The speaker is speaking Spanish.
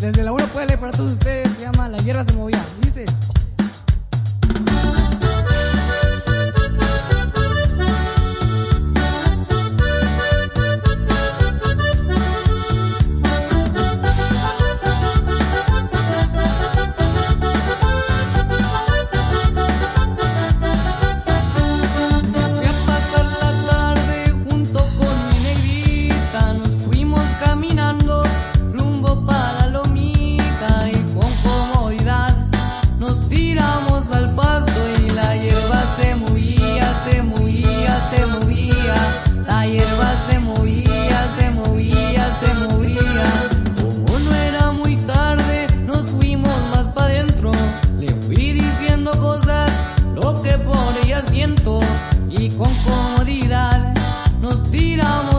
Desde la 1 puede leer para todos ustedes, se llama La hierba se movía. Dice. y con comodidad nos tiramos.